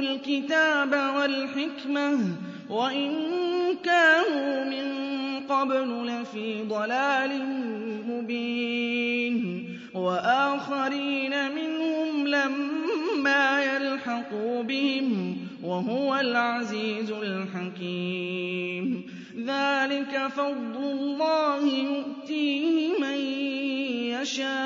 الكتاب والحكمة وإن كانوا من قبل لفي ضلال مبين. وآخرين منهم لما يلحقوا بهم وهو العزيز الحكيم. ذلك فضل الله يؤتيه من يشاء.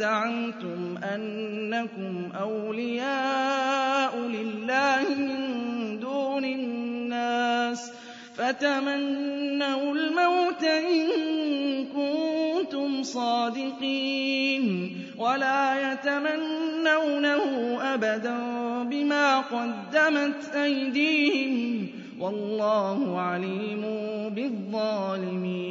زعمتم أنكم أولياء لله من دون الناس فتمنوا الموت إن كنتم صادقين ولا يتمنونه أبدا بما قدمت أيديهم والله عليم بالظالمين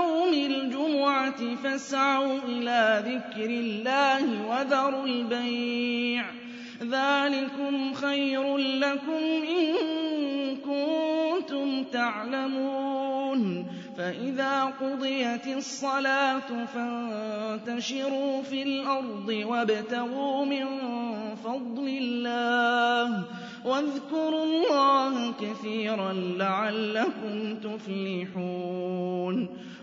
يوم الجمعة فاسعوا إلى ذكر الله وذروا البيع. ذلكم خير لكم إن كنتم تعلمون. فإذا قضيت الصلاة فانتشروا في الأرض وابتغوا من فضل الله. واذكروا الله كثيرا لعلكم تفلحون.